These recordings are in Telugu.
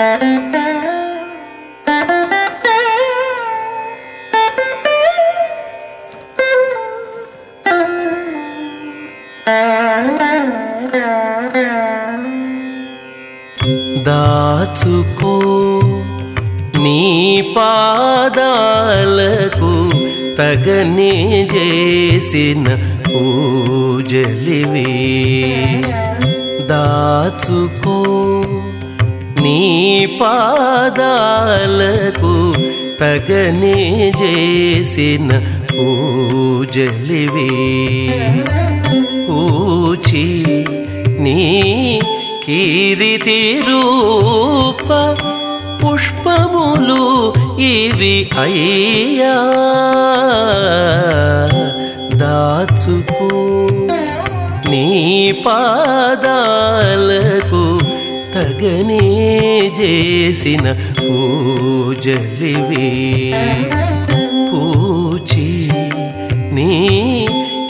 దాచుకో నీ పాదాలకు తగని చేసిన పూజలివి. దాచుకో నీ పాదాలకు తగనే చేసిన పూజలివి. పూచి నీ కీరితి రూప పుష్పములు ఇవి అయ్యా. దాచుకో నీ పాదాలు తగనే చేసిన పూజలివి. పూచి నీ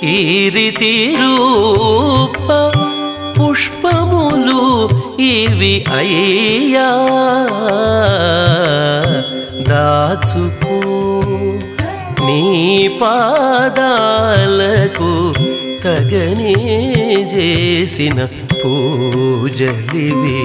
కీరితి రూప పుష్పములు ఇవి అయ్యా. దాచుకో నీ పాదాలకు తగనే చేసిన పూజలివి.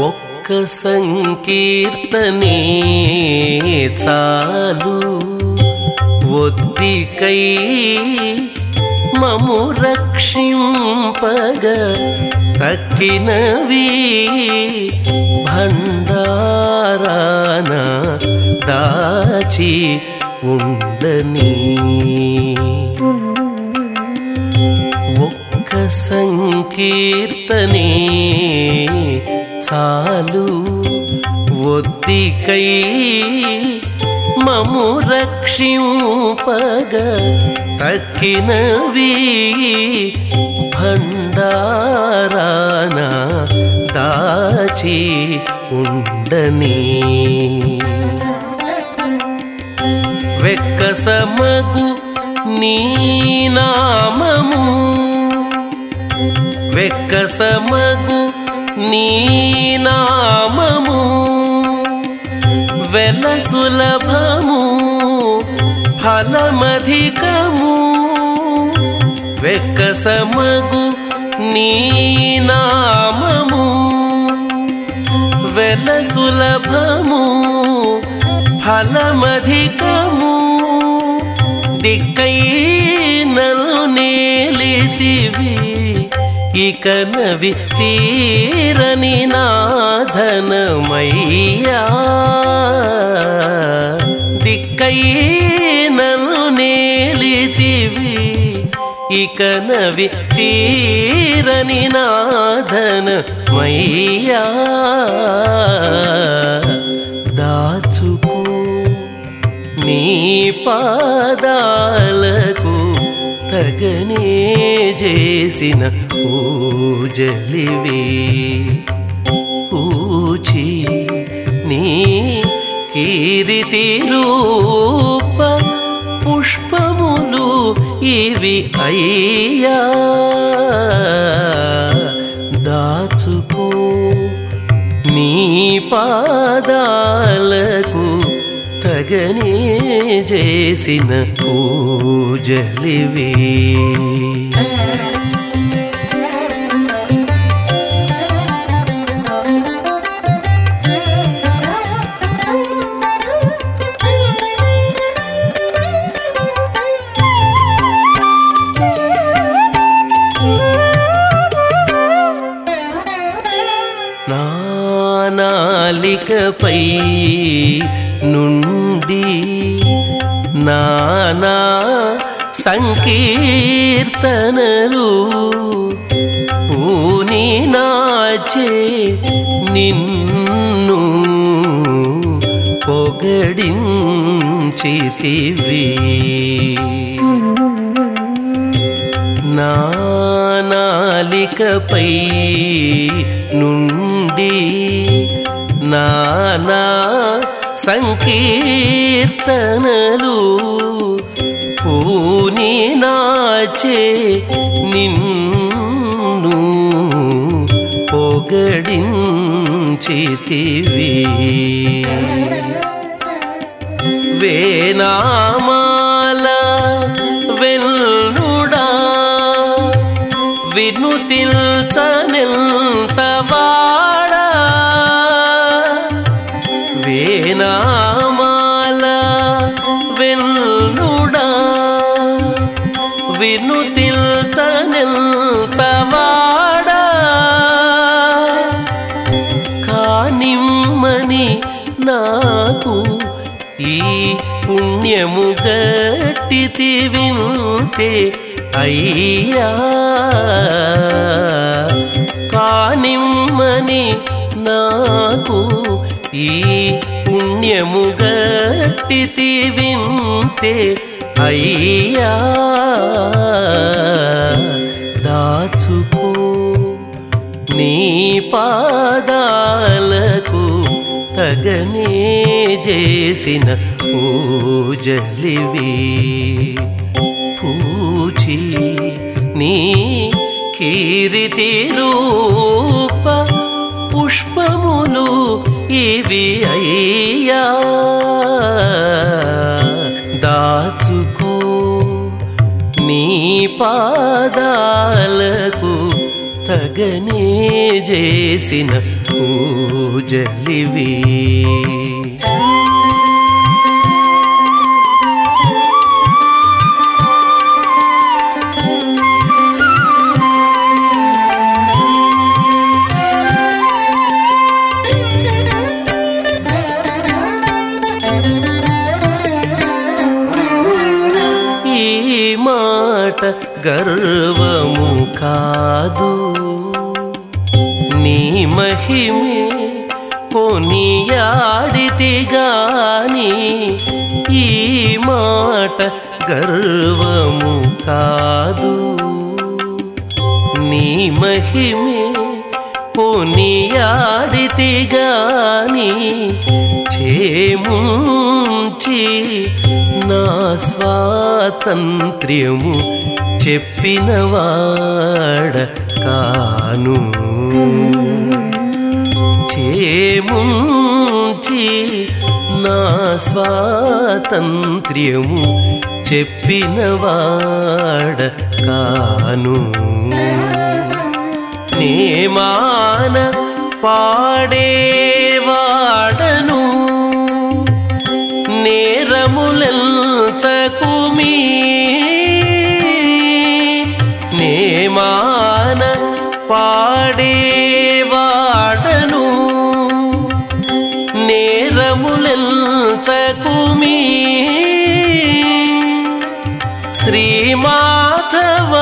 ఒక్క సంకీర్తనే చాలు. ఒద్దికై మము రక్షింపగ తక్కినవి భండారాన దాచి ఉండని. ఒక్క సంకీర్తనే చాలు ఒద్దికై मम रक्ष्यूपग तकिन वी भण्डाराना वेक्कसमगु कुण्डनी। वेक्कसमगु नीनामू వెల సులభము ఫలమధికము వెక్కసమగు నీ నామము వెల సులభము ఫలమధికము దిక్కై నలు నేలితివి ఇక నవి తీరని నాధనమయ్యా దిక్కై నలు నేలితివి ఇక నవి తీరని నాధనమయ్యా నీ పాదాలకు తగనే చేసిన పూజలివి. పూచి నీ కీరితి రూప పుష్పములు ఇవి అయ్యా. దాచుకో నీ పాదాలకు తగనే చేసిన పూజలివీ. నాలికపై నుండి నానా సంకీర్తనలు పూని నాచే నిన్ను పొగడించితివి. నానాలికపై నుండి నానా సంకీర్తనలు పూని నాచే నిన్ను పొగడించితివి. వేనామాల వెల్లుడా వినుతిల్చనెంతవాడా పుణ్యము గట్టి వింతే అయ్యా. కానిమ్మని నాకు ఈ పుణ్యము గట్టి వింతే అయ్యా. తగనే చేసిన పూజలివి. పూచి నీ కీరితి రూప పుష్పములు ఇవి అయ్యా. దాచుకో నీ పాదాలకు తగనే చేసిన పూజలివి. గర్వము కాదు. నీ మహిమే కొనియాడితి గాని ఈ మాట గర్వము కాదు. నీ మహిమే కొనియాడితి గాని చేముంచి నా స్వాతంత్ర్యము చెప్పినవాడ కాను చేముంచి నా స్వాతంత్ర్యము చెప్పినవాడ కాను నేమాన పాడేవాడను నేరములంచకుమీ శ్రీమాధవ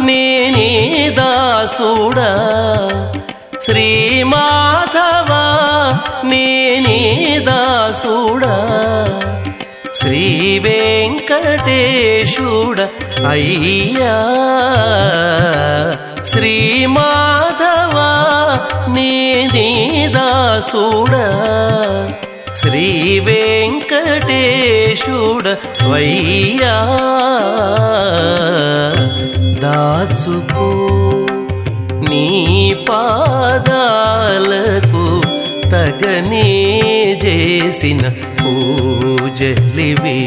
నేనే దాసుడా. శ్రీమాధవ నేనే దాసుడా. శ్రీ వెంకటేశుడ అయ్యా. శ్రీమాధవ నేనే దాసుడా. శ్రీ వెంక వెంకటేశుడ వయ్యా. దాచుకో నీ పాదాలకు తగనే చేసిన పూజలివి.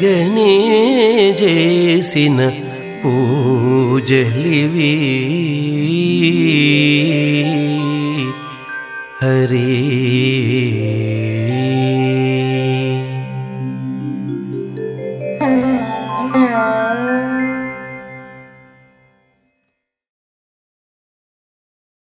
घनी जीन पूजलिवी हरि